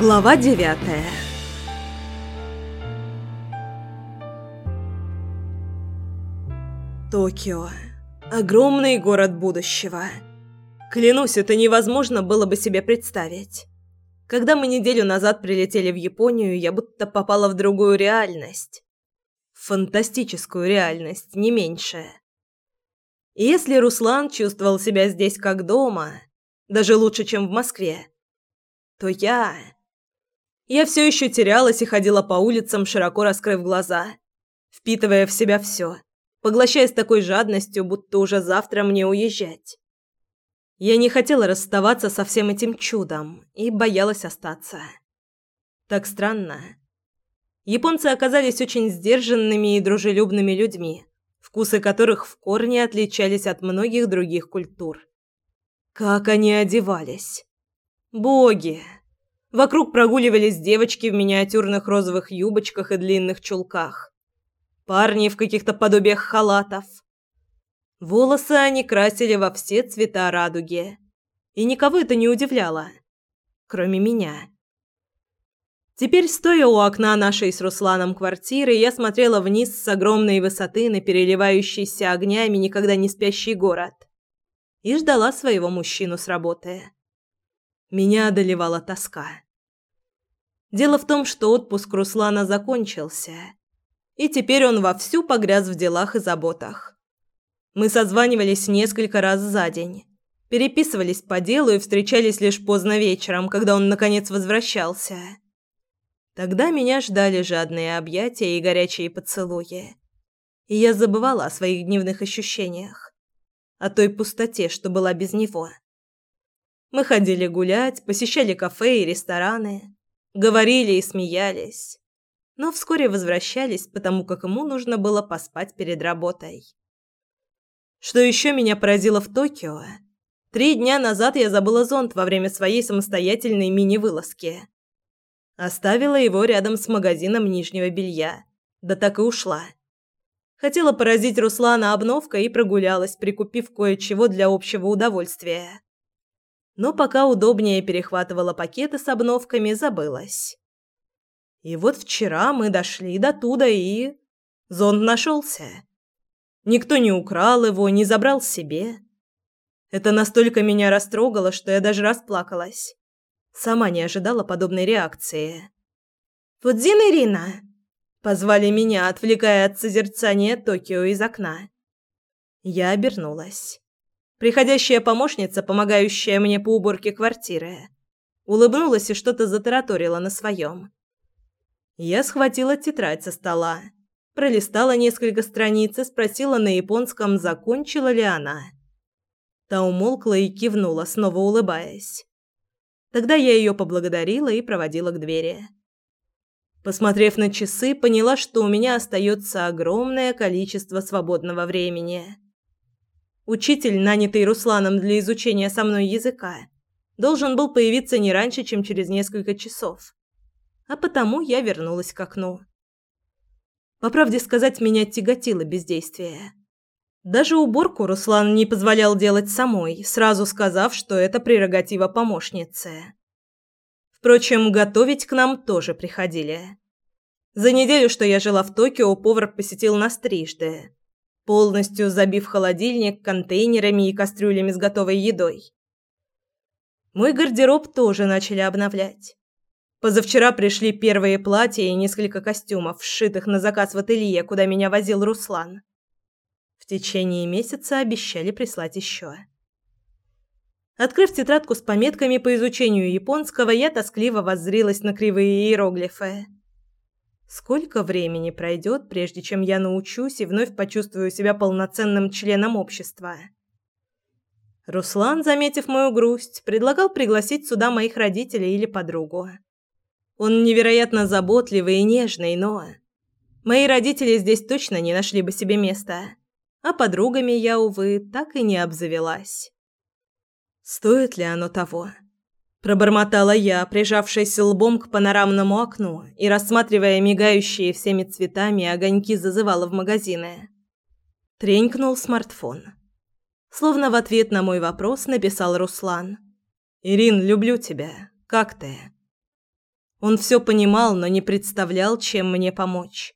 Глава девятая Токио. Огромный город будущего. Клянусь, это невозможно было бы себе представить. Когда мы неделю назад прилетели в Японию, я будто попала в другую реальность. Фантастическую реальность, не меньше. И если Руслан чувствовал себя здесь как дома, даже лучше, чем в Москве, то я... Я все еще терялась и ходила по улицам, широко раскрыв глаза, впитывая в себя все, поглощая с такой жадностью, будто уже завтра мне уезжать. Я не хотела расставаться со всем этим чудом и боялась остаться. Так странно. Японцы оказались очень сдержанными и дружелюбными людьми, вкусы которых в корне отличались от многих других культур. Как они одевались! Боги! Вокруг прогуливались девочки в миниатюрных розовых юбочках и длинных чулках. Парни в каких-то подобиях халатов. Волосы они красили во все цвета радуги. И никого это не удивляло. Кроме меня. Теперь, стоя у окна нашей с Русланом квартиры, я смотрела вниз с огромной высоты на переливающийся огнями никогда не спящий город. И ждала своего мужчину с работы. Меня одолевала тоска. Дело в том, что отпуск Руслана закончился, и теперь он вовсю погряз в делах и заботах. Мы созванивались несколько раз за день, переписывались по делу и встречались лишь поздно вечером, когда он наконец возвращался. Тогда меня ждали жадные объятия и горячие поцелуи. И я забывала о своих дневных ощущениях, о той пустоте, что была без него. Мы ходили гулять, посещали кафе и рестораны, говорили и смеялись, но вскоре возвращались, потому как ему нужно было поспать перед работой. Что еще меня поразило в Токио? Три дня назад я забыла зонт во время своей самостоятельной мини-вылазки. Оставила его рядом с магазином нижнего белья. Да так и ушла. Хотела поразить Руслана обновкой и прогулялась, прикупив кое-чего для общего удовольствия но пока удобнее перехватывала пакеты с обновками, забылась. И вот вчера мы дошли до туда и... Зонт нашелся. Никто не украл его, не забрал себе. Это настолько меня растрогало, что я даже расплакалась. Сама не ожидала подобной реакции. «Фудзин Ирина!» Позвали меня, отвлекая от созерцания Токио из окна. Я обернулась. Приходящая помощница, помогающая мне по уборке квартиры, улыбнулась и что-то затараторила на своем. Я схватила тетрадь со стола, пролистала несколько страниц и спросила на японском, закончила ли она. Та умолкла и кивнула, снова улыбаясь. Тогда я ее поблагодарила и проводила к двери. Посмотрев на часы, поняла, что у меня остается огромное количество свободного времени. Учитель, нанятый Русланом для изучения со мной языка, должен был появиться не раньше, чем через несколько часов. А потому я вернулась к окну. По правде сказать, меня тяготило бездействие. Даже уборку Руслан не позволял делать самой, сразу сказав, что это прерогатива помощницы. Впрочем, готовить к нам тоже приходили. За неделю, что я жила в Токио, повар посетил нас трижды полностью забив холодильник контейнерами и кастрюлями с готовой едой. Мой гардероб тоже начали обновлять. Позавчера пришли первые платья и несколько костюмов, сшитых на заказ в ателье, куда меня возил Руслан. В течение месяца обещали прислать еще. Открыв тетрадку с пометками по изучению японского, я тоскливо воззрилась на кривые иероглифы. Сколько времени пройдет, прежде чем я научусь и вновь почувствую себя полноценным членом общества? Руслан, заметив мою грусть, предлагал пригласить сюда моих родителей или подругу. Он невероятно заботливый и нежный, но... Мои родители здесь точно не нашли бы себе места. А подругами я, увы, так и не обзавелась. Стоит ли оно того? Пробормотала я, прижавшись лбом к панорамному окну и рассматривая мигающие всеми цветами огоньки зазывала в магазины. Тренькнул смартфон. Словно в ответ на мой вопрос написал Руслан. «Ирин, люблю тебя. Как ты?» Он все понимал, но не представлял, чем мне помочь.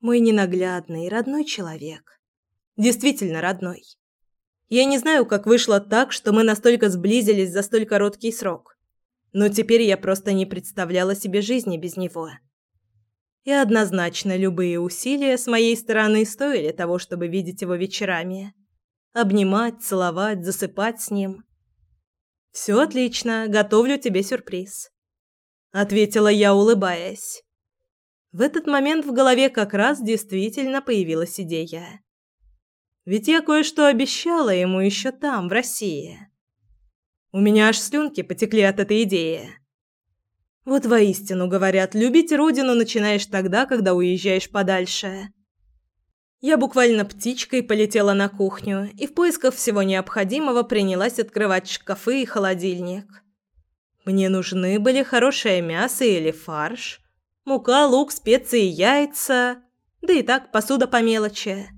Мой ненаглядный, родной человек. Действительно родной. Я не знаю, как вышло так, что мы настолько сблизились за столь короткий срок. Но теперь я просто не представляла себе жизни без него. И однозначно любые усилия с моей стороны стоили того, чтобы видеть его вечерами. Обнимать, целовать, засыпать с ним. «Все отлично, готовлю тебе сюрприз», — ответила я, улыбаясь. В этот момент в голове как раз действительно появилась идея. Ведь я кое-что обещала ему еще там, в России. У меня аж слюнки потекли от этой идеи. Вот воистину говорят, любить родину начинаешь тогда, когда уезжаешь подальше. Я буквально птичкой полетела на кухню и в поисках всего необходимого принялась открывать шкафы и холодильник. Мне нужны были хорошее мясо или фарш, мука, лук, специи, яйца, да и так посуда по мелочи.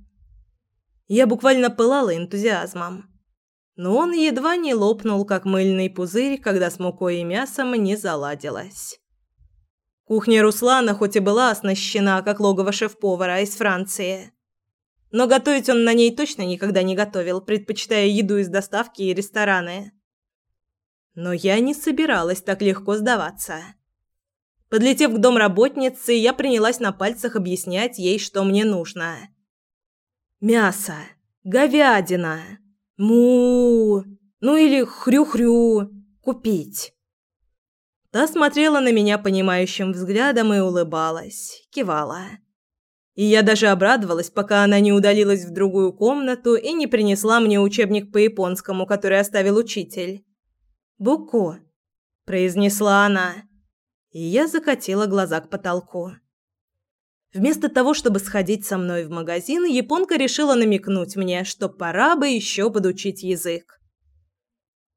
Я буквально пылала энтузиазмом. Но он едва не лопнул, как мыльный пузырь, когда с мукой и мясом не заладилось. Кухня Руслана хоть и была оснащена, как логово шеф-повара из Франции, но готовить он на ней точно никогда не готовил, предпочитая еду из доставки и рестораны. Но я не собиралась так легко сдаваться. Подлетев к домработнице, я принялась на пальцах объяснять ей, что мне нужно – Мясо. Говядина. Му. Ну или хрю-хрю. Купить. Та смотрела на меня понимающим взглядом и улыбалась, кивала. И я даже обрадовалась, пока она не удалилась в другую комнату и не принесла мне учебник по японскому, который оставил учитель. «Буко», – произнесла она. И я закатила глаза к потолку. Вместо того, чтобы сходить со мной в магазин, японка решила намекнуть мне, что пора бы еще подучить язык.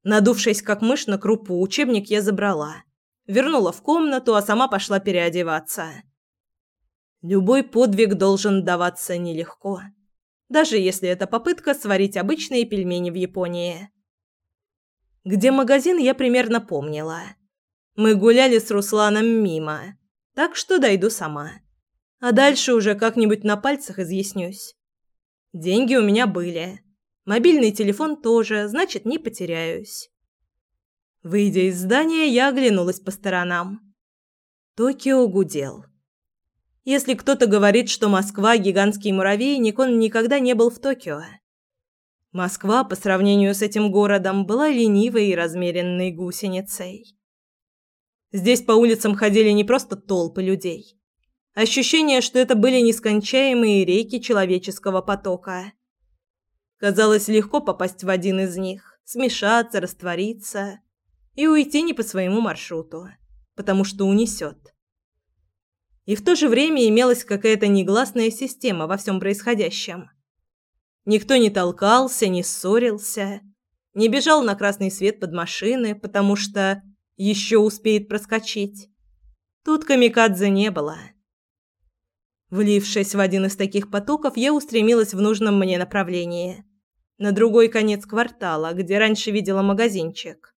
Надувшись как мышь на крупу, учебник я забрала. Вернула в комнату, а сама пошла переодеваться. Любой подвиг должен даваться нелегко. Даже если это попытка сварить обычные пельмени в Японии. Где магазин, я примерно помнила. Мы гуляли с Русланом мимо, так что дойду сама. А дальше уже как-нибудь на пальцах изъяснюсь. Деньги у меня были. Мобильный телефон тоже, значит, не потеряюсь. Выйдя из здания, я оглянулась по сторонам. Токио гудел. Если кто-то говорит, что Москва – гигантский муравейник, он никогда не был в Токио. Москва, по сравнению с этим городом, была ленивой и размеренной гусеницей. Здесь по улицам ходили не просто толпы людей. Ощущение, что это были нескончаемые реки человеческого потока. Казалось легко попасть в один из них, смешаться, раствориться и уйти не по своему маршруту, потому что унесет. И в то же время имелась какая-то негласная система во всем происходящем. Никто не толкался, не ссорился, не бежал на красный свет под машины, потому что еще успеет проскочить. Тут камикадзе не было. Влившись в один из таких потоков, я устремилась в нужном мне направлении. На другой конец квартала, где раньше видела магазинчик.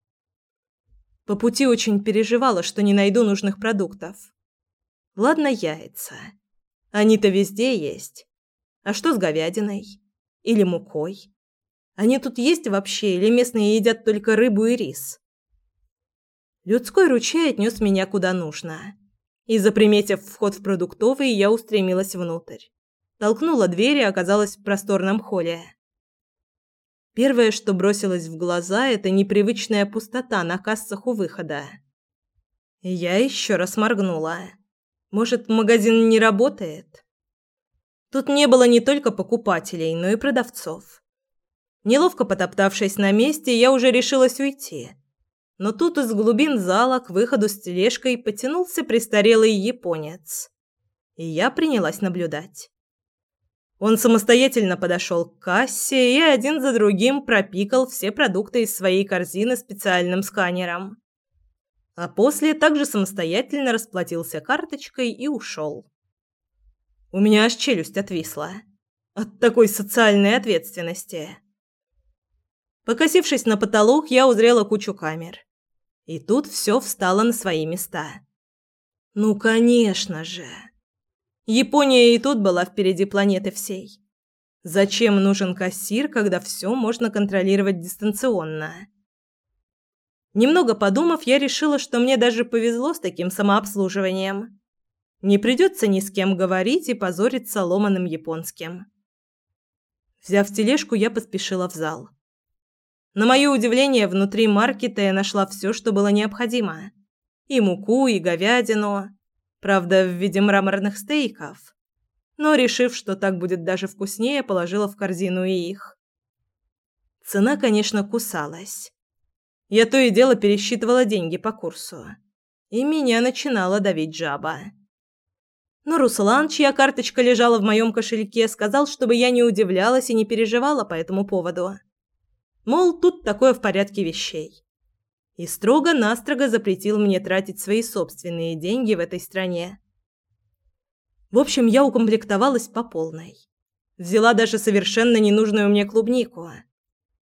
По пути очень переживала, что не найду нужных продуктов. Ладно, яйца. Они-то везде есть. А что с говядиной? Или мукой? Они тут есть вообще, или местные едят только рыбу и рис? Людской ручей отнес меня куда нужно и, заприметив вход в продуктовый, я устремилась внутрь. Толкнула дверь и оказалась в просторном холле. Первое, что бросилось в глаза, это непривычная пустота на кассах у выхода. Я еще раз моргнула. Может, магазин не работает? Тут не было не только покупателей, но и продавцов. Неловко потоптавшись на месте, я уже решилась уйти но тут из глубин зала к выходу с тележкой потянулся престарелый японец. И я принялась наблюдать. Он самостоятельно подошел к кассе и один за другим пропикал все продукты из своей корзины специальным сканером. А после также самостоятельно расплатился карточкой и ушел. У меня аж челюсть отвисла от такой социальной ответственности. Покосившись на потолок, я узрела кучу камер. И тут все встало на свои места. Ну, конечно же. Япония и тут была впереди планеты всей. Зачем нужен кассир, когда все можно контролировать дистанционно? Немного подумав, я решила, что мне даже повезло с таким самообслуживанием. Не придется ни с кем говорить и позориться ломаным японским. Взяв тележку, я поспешила в зал. На мое удивление, внутри маркета я нашла все, что было необходимо. И муку, и говядину. Правда, в виде мраморных стейков. Но, решив, что так будет даже вкуснее, положила в корзину и их. Цена, конечно, кусалась. Я то и дело пересчитывала деньги по курсу. И меня начинала давить жаба. Но Руслан, чья карточка лежала в моем кошельке, сказал, чтобы я не удивлялась и не переживала по этому поводу. Мол, тут такое в порядке вещей. И строго-настрого запретил мне тратить свои собственные деньги в этой стране. В общем, я укомплектовалась по полной. Взяла даже совершенно ненужную мне клубнику.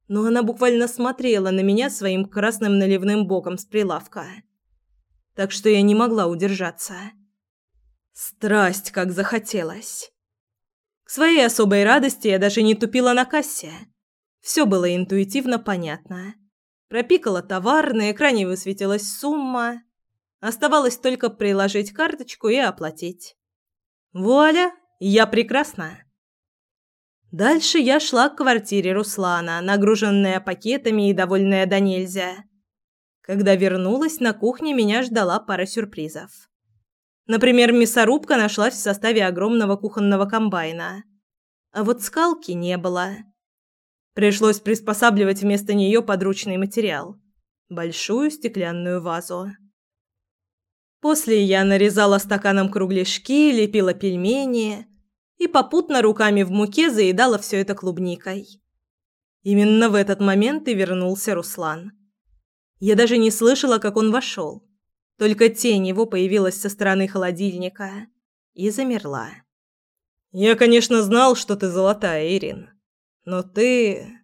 Но она буквально смотрела на меня своим красным наливным боком с прилавка. Так что я не могла удержаться. Страсть, как захотелось. К своей особой радости я даже не тупила на кассе. Все было интуитивно понятно. Пропикала товар, на экране высветилась сумма. Оставалось только приложить карточку и оплатить. Вуаля, я прекрасна. Дальше я шла к квартире Руслана, нагруженная пакетами и довольная до нельзя. Когда вернулась, на кухне меня ждала пара сюрпризов. Например, мясорубка нашлась в составе огромного кухонного комбайна. А вот скалки не было. Пришлось приспосабливать вместо нее подручный материал – большую стеклянную вазу. После я нарезала стаканом кругляшки, лепила пельмени и попутно руками в муке заедала все это клубникой. Именно в этот момент и вернулся Руслан. Я даже не слышала, как он вошел. Только тень его появилась со стороны холодильника и замерла. «Я, конечно, знал, что ты золотая, Ирин. Но ты...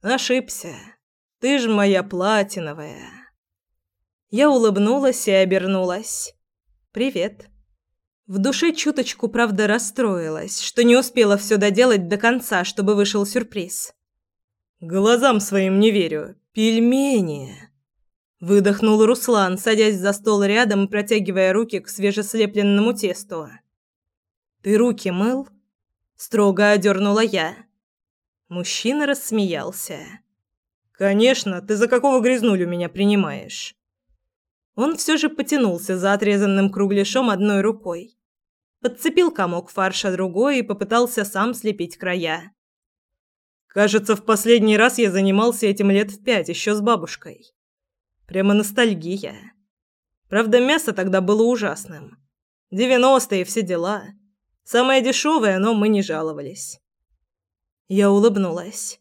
ошибся. Ты ж моя платиновая». Я улыбнулась и обернулась. «Привет». В душе чуточку, правда, расстроилась, что не успела все доделать до конца, чтобы вышел сюрприз. «Глазам своим не верю. Пельмени!» Выдохнул Руслан, садясь за стол рядом и протягивая руки к свежеслепленному тесту. «Ты руки мыл?» Строго одернула я. Мужчина рассмеялся. «Конечно, ты за какого грязнулю меня принимаешь?» Он все же потянулся за отрезанным кругляшом одной рукой. Подцепил комок фарша другой и попытался сам слепить края. «Кажется, в последний раз я занимался этим лет в пять, еще с бабушкой. Прямо ностальгия. Правда, мясо тогда было ужасным. Девяностые все дела. Самое дешевое, но мы не жаловались. Я улыбнулась.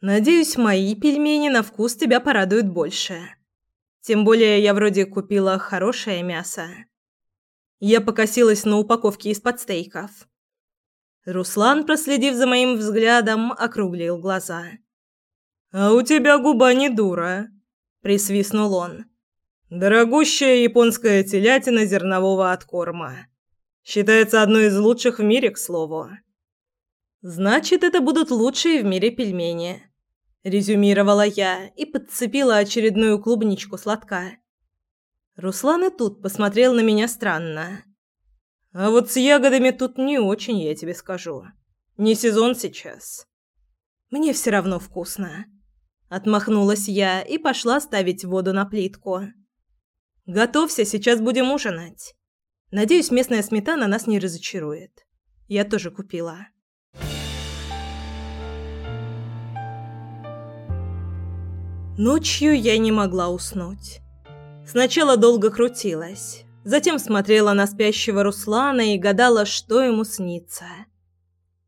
Надеюсь, мои пельмени на вкус тебя порадуют больше. Тем более я вроде купила хорошее мясо. Я покосилась на упаковке из-под стейков. Руслан, проследив за моим взглядом, округлил глаза. «А у тебя губа не дура», присвистнул он. Дорогущая японская телятина зернового откорма. Считается одной из лучших в мире, к слову. Значит, это будут лучшие в мире пельмени, резюмировала я и подцепила очередную клубничку сладка. Руслан и тут посмотрел на меня странно. А вот с ягодами тут не очень, я тебе скажу. Не сезон сейчас. Мне все равно вкусно. Отмахнулась я и пошла ставить воду на плитку. Готовься, сейчас будем ужинать. Надеюсь, местная сметана нас не разочарует. Я тоже купила. Ночью я не могла уснуть. Сначала долго крутилась, затем смотрела на спящего Руслана и гадала, что ему снится.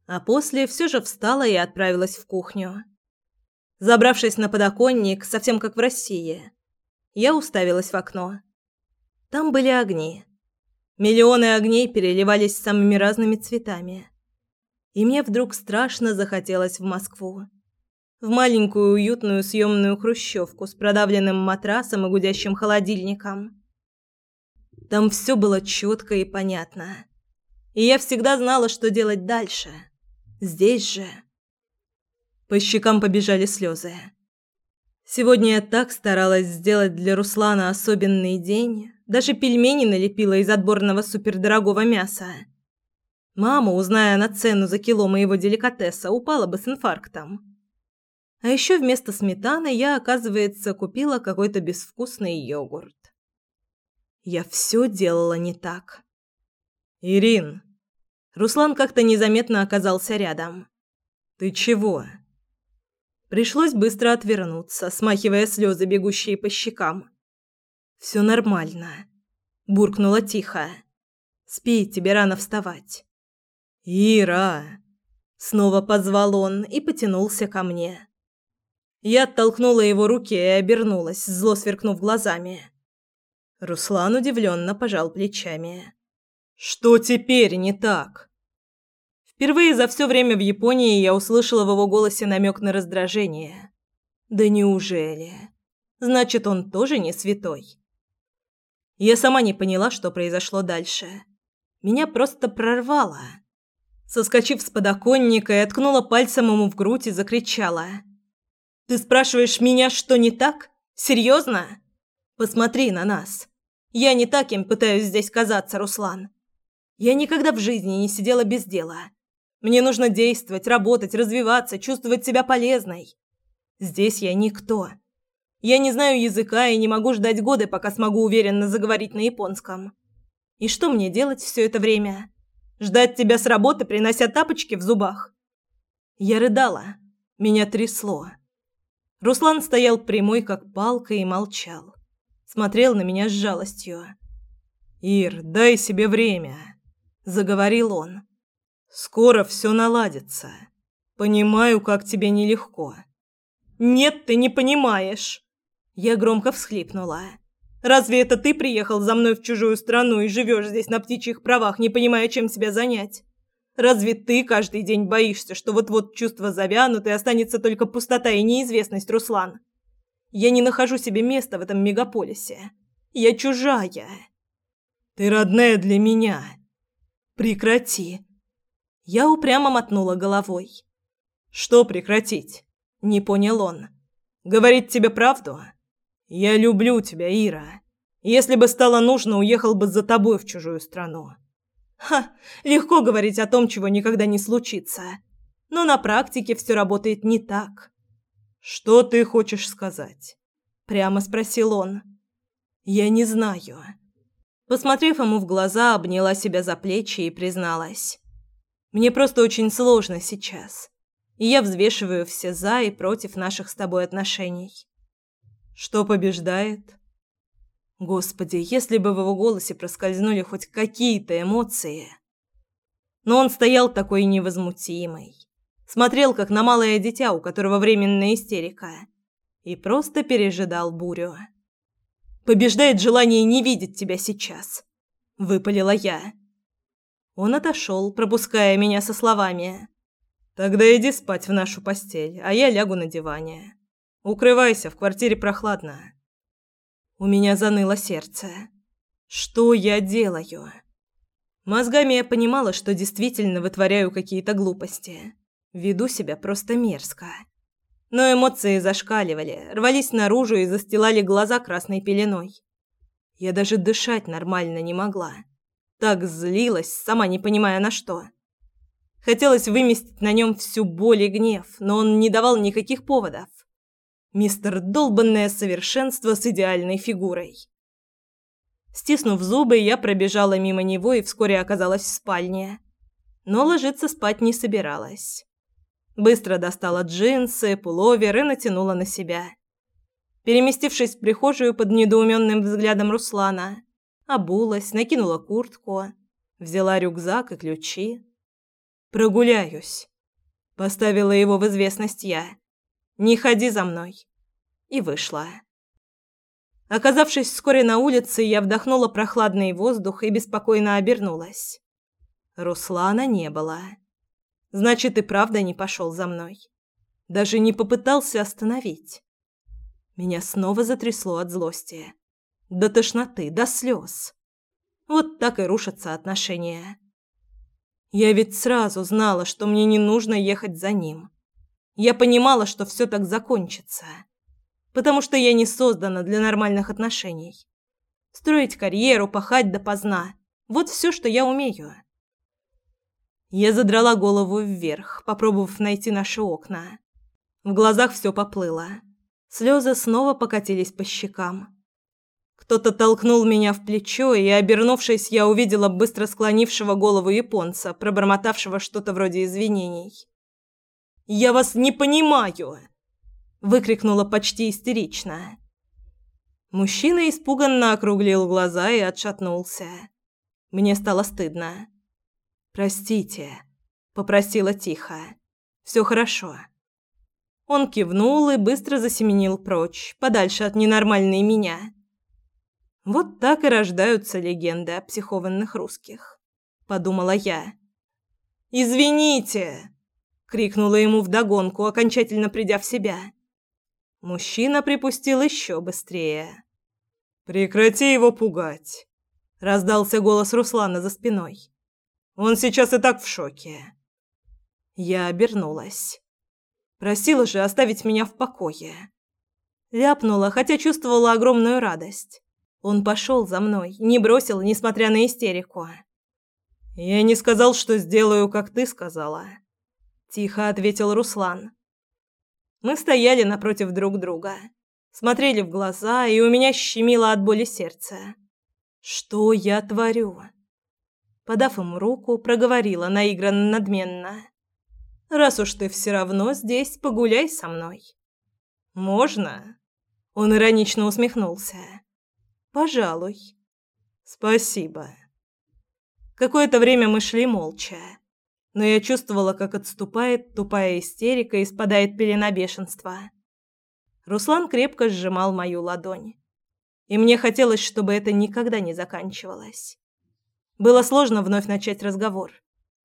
А после все же встала и отправилась в кухню. Забравшись на подоконник, совсем как в России, я уставилась в окно. Там были огни. Миллионы огней переливались самыми разными цветами. И мне вдруг страшно захотелось в Москву. В маленькую уютную съемную хрущевку с продавленным матрасом и гудящим холодильником. Там все было четко и понятно. И я всегда знала, что делать дальше. Здесь же. По щекам побежали слезы. Сегодня я так старалась сделать для Руслана особенный день, даже пельмени налепила из отборного супердорогого мяса. Мама, узная на цену за кило моего деликатеса, упала бы с инфарктом. А еще вместо сметаны я, оказывается, купила какой-то безвкусный йогурт. Я все делала не так. «Ирин!» Руслан как-то незаметно оказался рядом. «Ты чего?» Пришлось быстро отвернуться, смахивая слезы, бегущие по щекам. «Все нормально», – буркнула тихо. «Спи, тебе рано вставать». «Ира!» – снова позвал он и потянулся ко мне. Я оттолкнула его руки и обернулась, зло сверкнув глазами. Руслан удивленно пожал плечами. «Что теперь не так?» Впервые за все время в Японии я услышала в его голосе намек на раздражение. «Да неужели? Значит, он тоже не святой?» Я сама не поняла, что произошло дальше. Меня просто прорвало. Соскочив с подоконника, я ткнула пальцем ему в грудь и закричала. «Ты спрашиваешь меня, что не так? Серьезно? Посмотри на нас. Я не так им пытаюсь здесь казаться, Руслан. Я никогда в жизни не сидела без дела. Мне нужно действовать, работать, развиваться, чувствовать себя полезной. Здесь я никто. Я не знаю языка и не могу ждать годы, пока смогу уверенно заговорить на японском. И что мне делать все это время? Ждать тебя с работы, принося тапочки в зубах? Я рыдала. Меня трясло. Руслан стоял прямой, как палка, и молчал. Смотрел на меня с жалостью. «Ир, дай себе время», — заговорил он. «Скоро все наладится. Понимаю, как тебе нелегко». «Нет, ты не понимаешь». Я громко всхлипнула. «Разве это ты приехал за мной в чужую страну и живешь здесь на птичьих правах, не понимая, чем себя занять? Разве ты каждый день боишься, что вот-вот чувства завянут и останется только пустота и неизвестность, Руслан? Я не нахожу себе места в этом мегаполисе. Я чужая. Ты родная для меня. Прекрати». Я упрямо мотнула головой. «Что прекратить?» – не понял он. «Говорить тебе правду?» Я люблю тебя, Ира. Если бы стало нужно, уехал бы за тобой в чужую страну. Ха, легко говорить о том, чего никогда не случится. Но на практике все работает не так. Что ты хочешь сказать? прямо спросил он. Я не знаю. Посмотрев ему в глаза, обняла себя за плечи и призналась: мне просто очень сложно сейчас. И я взвешиваю все за и против наших с тобой отношений. Что побеждает? Господи, если бы в его голосе проскользнули хоть какие-то эмоции. Но он стоял такой невозмутимый. Смотрел, как на малое дитя, у которого временная истерика. И просто пережидал бурю. «Побеждает желание не видеть тебя сейчас», — выпалила я. Он отошел, пропуская меня со словами. «Тогда иди спать в нашу постель, а я лягу на диване». Укрывайся, в квартире прохладно. У меня заныло сердце. Что я делаю? Мозгами я понимала, что действительно вытворяю какие-то глупости. Веду себя просто мерзко. Но эмоции зашкаливали, рвались наружу и застилали глаза красной пеленой. Я даже дышать нормально не могла. Так злилась, сама не понимая на что. Хотелось выместить на нем всю боль и гнев, но он не давал никаких поводов. Мистер долбанное совершенство с идеальной фигурой. Стиснув зубы, я пробежала мимо него и вскоре оказалась в спальне. Но ложиться спать не собиралась. Быстро достала джинсы, пуловер и натянула на себя. Переместившись в прихожую под недоуменным взглядом Руслана, обулась, накинула куртку, взяла рюкзак и ключи. «Прогуляюсь», — поставила его в известность я. Не ходи за мной. И вышла. Оказавшись вскоре на улице, я вдохнула прохладный воздух и беспокойно обернулась. Руслана не было. Значит, и правда не пошел за мной. Даже не попытался остановить. Меня снова затрясло от злости. До тошноты, до слез. Вот так и рушатся отношения. Я ведь сразу знала, что мне не нужно ехать за ним. Я понимала, что все так закончится. Потому что я не создана для нормальных отношений. Строить карьеру, пахать допоздна – вот все, что я умею. Я задрала голову вверх, попробовав найти наши окна. В глазах все поплыло. Слезы снова покатились по щекам. Кто-то толкнул меня в плечо, и, обернувшись, я увидела быстро склонившего голову японца, пробормотавшего что-то вроде извинений. «Я вас не понимаю!» – выкрикнула почти истерично. Мужчина испуганно округлил глаза и отшатнулся. Мне стало стыдно. «Простите», — попросила тихо. «Все хорошо». Он кивнул и быстро засеменил прочь, подальше от ненормальной меня. Вот так и рождаются легенды о психованных русских, подумала я. Извините, крикнула ему вдогонку, окончательно придя в себя. Мужчина припустил еще быстрее. Прекрати его пугать, раздался голос Руслана за спиной. Он сейчас и так в шоке. Я обернулась. Просила же оставить меня в покое. Ляпнула, хотя чувствовала огромную радость. Он пошел за мной, не бросил, несмотря на истерику. «Я не сказал, что сделаю, как ты сказала», – тихо ответил Руслан. Мы стояли напротив друг друга, смотрели в глаза, и у меня щемило от боли сердце. «Что я творю?» подав ему руку, проговорила наигранно надменно. «Раз уж ты все равно здесь, погуляй со мной». «Можно?» Он иронично усмехнулся. «Пожалуй». «Спасибо». Какое-то время мы шли молча, но я чувствовала, как отступает тупая истерика и спадает пелена бешенства. Руслан крепко сжимал мою ладонь, и мне хотелось, чтобы это никогда не заканчивалось. Было сложно вновь начать разговор.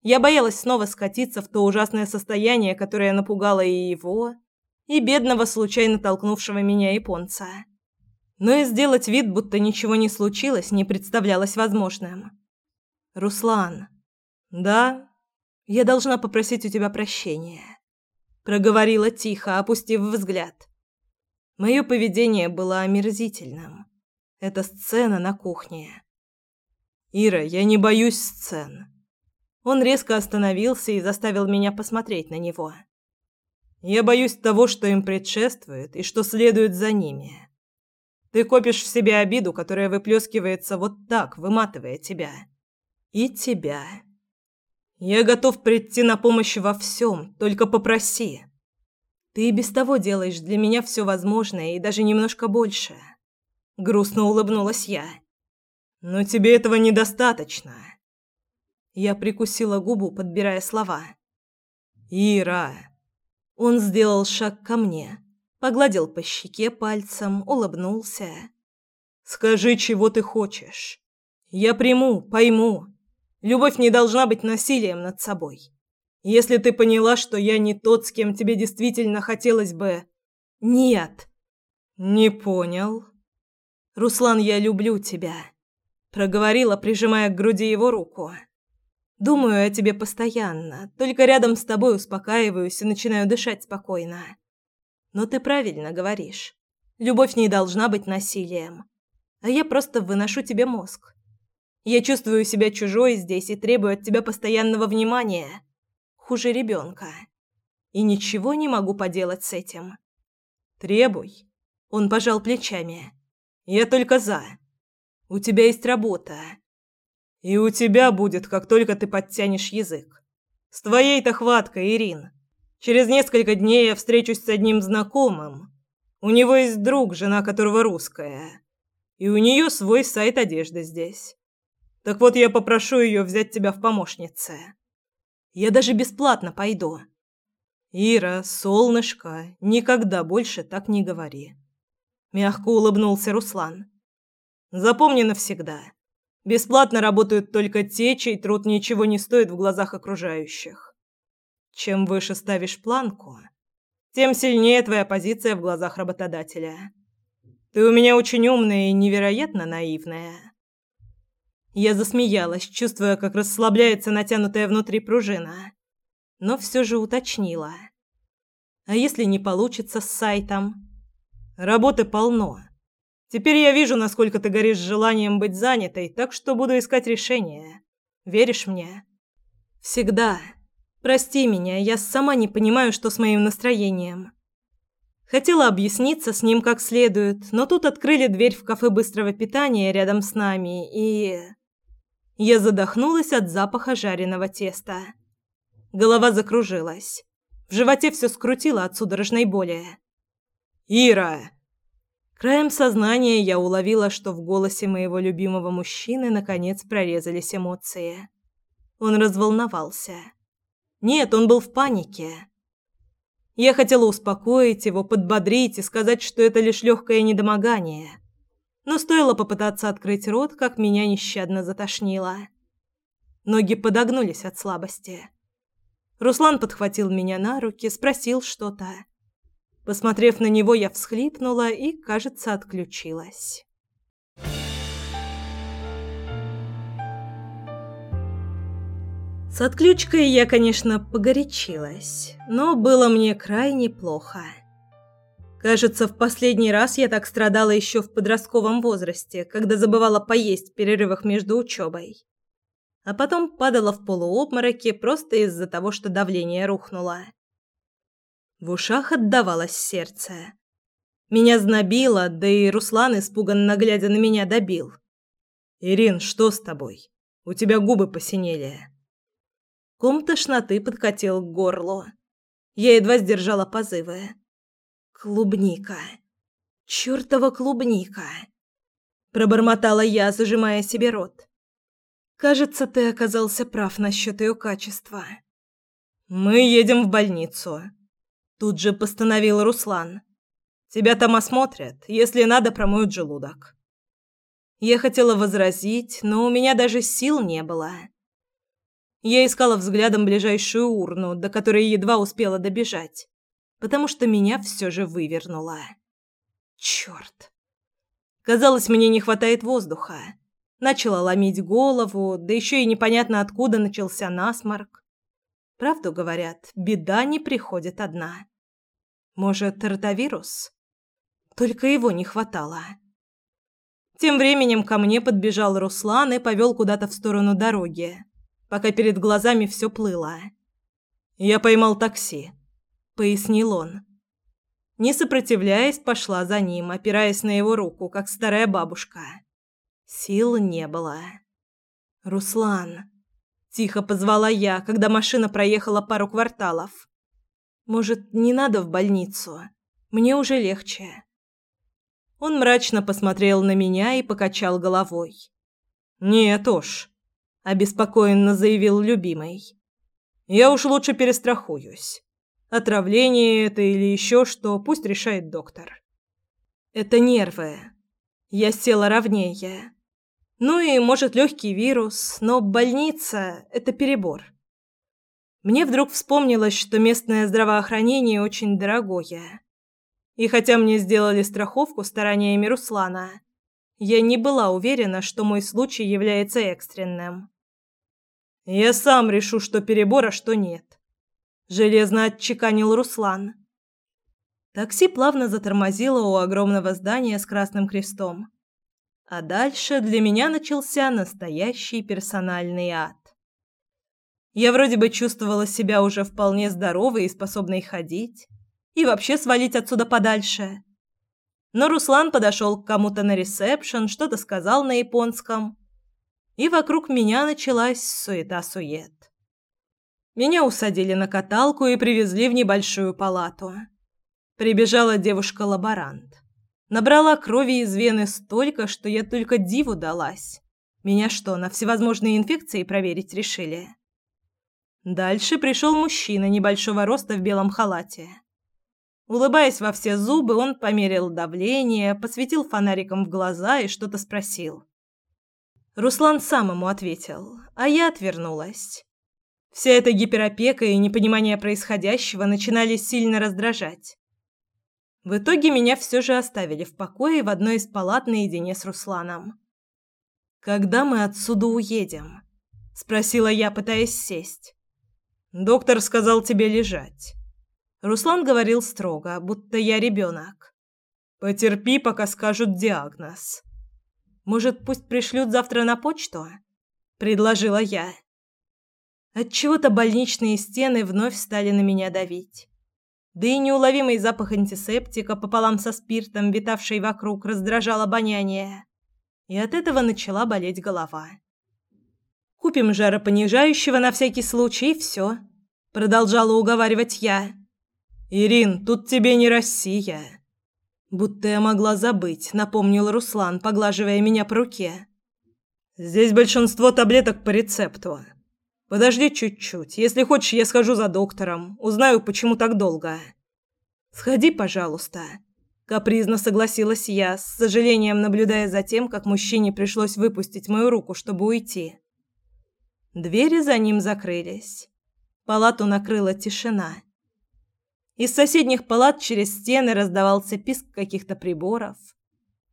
Я боялась снова скатиться в то ужасное состояние, которое напугало и его, и бедного случайно толкнувшего меня японца. Но и сделать вид, будто ничего не случилось, не представлялось возможным. «Руслан». «Да?» «Я должна попросить у тебя прощения», – проговорила тихо, опустив взгляд. Мое поведение было омерзительным. Эта сцена на кухне. Ира, я не боюсь сцен. Он резко остановился и заставил меня посмотреть на него. Я боюсь того, что им предшествует и что следует за ними. Ты копишь в себе обиду, которая выплескивается вот так, выматывая тебя. И тебя. Я готов прийти на помощь во всем, только попроси. Ты и без того делаешь для меня все возможное и даже немножко больше. Грустно улыбнулась я. Но тебе этого недостаточно. Я прикусила губу, подбирая слова. Ира. Он сделал шаг ко мне, погладил по щеке пальцем, улыбнулся. Скажи, чего ты хочешь. Я приму, пойму. Любовь не должна быть насилием над собой. Если ты поняла, что я не тот, с кем тебе действительно хотелось бы... Нет. Не понял. Руслан, я люблю тебя проговорила, прижимая к груди его руку. Думаю о тебе постоянно, только рядом с тобой успокаиваюсь и начинаю дышать спокойно. Но ты правильно говоришь. Любовь не должна быть насилием. А я просто выношу тебе мозг. Я чувствую себя чужой здесь и требую от тебя постоянного внимания. Хуже ребенка. И ничего не могу поделать с этим. Требуй. Он пожал плечами. Я только за. У тебя есть работа. И у тебя будет, как только ты подтянешь язык. С твоей-то хваткой, Ирин. Через несколько дней я встречусь с одним знакомым. У него есть друг, жена которого русская. И у нее свой сайт одежды здесь. Так вот, я попрошу ее взять тебя в помощнице. Я даже бесплатно пойду. Ира, солнышко, никогда больше так не говори. Мягко улыбнулся Руслан. Запомни навсегда. Бесплатно работают только те, чей труд ничего не стоит в глазах окружающих. Чем выше ставишь планку, тем сильнее твоя позиция в глазах работодателя. Ты у меня очень умная и невероятно наивная. Я засмеялась, чувствуя, как расслабляется натянутая внутри пружина. Но все же уточнила. А если не получится с сайтом? Работы полно. Теперь я вижу, насколько ты горишь желанием быть занятой, так что буду искать решение. Веришь мне? Всегда. Прости меня, я сама не понимаю, что с моим настроением. Хотела объясниться с ним как следует, но тут открыли дверь в кафе быстрого питания рядом с нами, и я задохнулась от запаха жареного теста. Голова закружилась. В животе все скрутило от судорожной боли. «Ира!» Краем сознания я уловила, что в голосе моего любимого мужчины наконец прорезались эмоции. Он разволновался. Нет, он был в панике. Я хотела успокоить его, подбодрить и сказать, что это лишь легкое недомогание. Но стоило попытаться открыть рот, как меня нещадно затошнило. Ноги подогнулись от слабости. Руслан подхватил меня на руки, спросил что-то. Посмотрев на него, я всхлипнула и, кажется, отключилась. С отключкой я, конечно, погорячилась, но было мне крайне плохо. Кажется, в последний раз я так страдала еще в подростковом возрасте, когда забывала поесть в перерывах между учебой. А потом падала в полуобмороке просто из-за того, что давление рухнуло. В ушах отдавалось сердце. Меня знобило, да и Руслан, испуганно глядя на меня, добил. «Ирин, что с тобой? У тебя губы посинели». Ком тошноты подкатил к горлу. Я едва сдержала позывы. «Клубника. Чёртова клубника!» Пробормотала я, зажимая себе рот. «Кажется, ты оказался прав насчет ее качества». «Мы едем в больницу», Тут же постановил Руслан. Тебя там осмотрят, если надо, промоют желудок. Я хотела возразить, но у меня даже сил не было. Я искала взглядом ближайшую урну, до которой едва успела добежать, потому что меня все же вывернуло. Черт! Казалось, мне не хватает воздуха. Начала ломить голову, да еще и непонятно откуда начался насморк. Правду говорят, беда не приходит одна. Может, ротавирус? Только его не хватало. Тем временем ко мне подбежал Руслан и повел куда-то в сторону дороги, пока перед глазами все плыло. «Я поймал такси», — пояснил он. Не сопротивляясь, пошла за ним, опираясь на его руку, как старая бабушка. Сил не было. «Руслан», — тихо позвала я, когда машина проехала пару кварталов. Может, не надо в больницу? Мне уже легче. Он мрачно посмотрел на меня и покачал головой. «Нет уж», — обеспокоенно заявил любимый. «Я уж лучше перестрахуюсь. Отравление это или еще что, пусть решает доктор». «Это нервы». Я села ровнее. Ну и, может, легкий вирус, но больница — это перебор. Мне вдруг вспомнилось, что местное здравоохранение очень дорогое. И хотя мне сделали страховку стараниями Руслана, я не была уверена, что мой случай является экстренным. Я сам решу, что перебор, а что нет, железно отчеканил Руслан. Такси плавно затормозило у огромного здания с красным крестом. А дальше для меня начался настоящий персональный ад. Я вроде бы чувствовала себя уже вполне здоровой и способной ходить, и вообще свалить отсюда подальше. Но Руслан подошел к кому-то на ресепшн, что-то сказал на японском, и вокруг меня началась суета-сует. Меня усадили на каталку и привезли в небольшую палату. Прибежала девушка-лаборант. Набрала крови из вены столько, что я только диву далась. Меня что, на всевозможные инфекции проверить решили? Дальше пришел мужчина небольшого роста в белом халате. Улыбаясь во все зубы, он померил давление, посветил фонариком в глаза и что-то спросил. Руслан сам ему ответил, а я отвернулась. Вся эта гиперопека и непонимание происходящего начинали сильно раздражать. В итоге меня все же оставили в покое в одной из палат наедине с Русланом. Когда мы отсюда уедем? спросила я, пытаясь сесть. Доктор сказал тебе лежать. Руслан говорил строго, будто я ребенок. Потерпи, пока скажут диагноз. Может, пусть пришлют завтра на почту? предложила я. Отчего-то больничные стены вновь стали на меня давить. Да и неуловимый запах антисептика пополам со спиртом, витавший вокруг, раздражал обоняние. И от этого начала болеть голова. Купим жаропонижающего на всякий случай, и все. Продолжала уговаривать я. «Ирин, тут тебе не Россия». Будто я могла забыть, напомнил Руслан, поглаживая меня по руке. «Здесь большинство таблеток по рецепту. Подожди чуть-чуть. Если хочешь, я схожу за доктором. Узнаю, почему так долго». «Сходи, пожалуйста». Капризно согласилась я, с сожалением наблюдая за тем, как мужчине пришлось выпустить мою руку, чтобы уйти. Двери за ним закрылись. Палату накрыла тишина. Из соседних палат через стены раздавался писк каких-то приборов.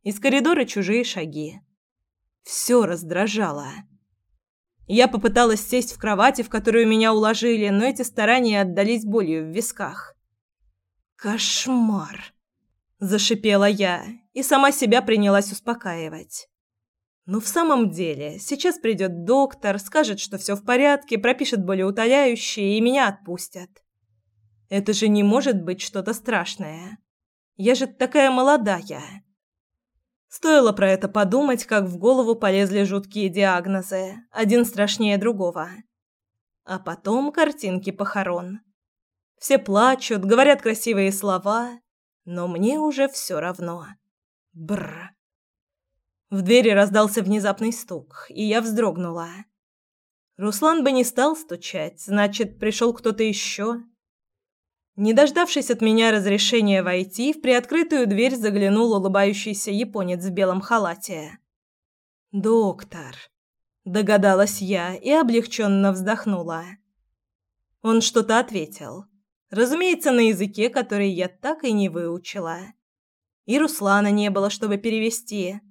Из коридора чужие шаги. Все раздражало. Я попыталась сесть в кровати, в которую меня уложили, но эти старания отдались болью в висках. «Кошмар!» – зашипела я и сама себя принялась успокаивать. Ну, в самом деле, сейчас придет доктор, скажет, что все в порядке, пропишет болеутоляющие и меня отпустят. Это же не может быть что-то страшное. Я же такая молодая. Стоило про это подумать, как в голову полезли жуткие диагнозы, один страшнее другого. А потом картинки похорон. Все плачут, говорят красивые слова, но мне уже все равно. Бр. В двери раздался внезапный стук, и я вздрогнула. Руслан бы не стал стучать, значит, пришел кто-то еще. Не дождавшись от меня разрешения войти, в приоткрытую дверь заглянул улыбающийся японец в белом халате. «Доктор», — догадалась я и облегченно вздохнула. Он что-то ответил. Разумеется, на языке, который я так и не выучила. И Руслана не было, чтобы перевести.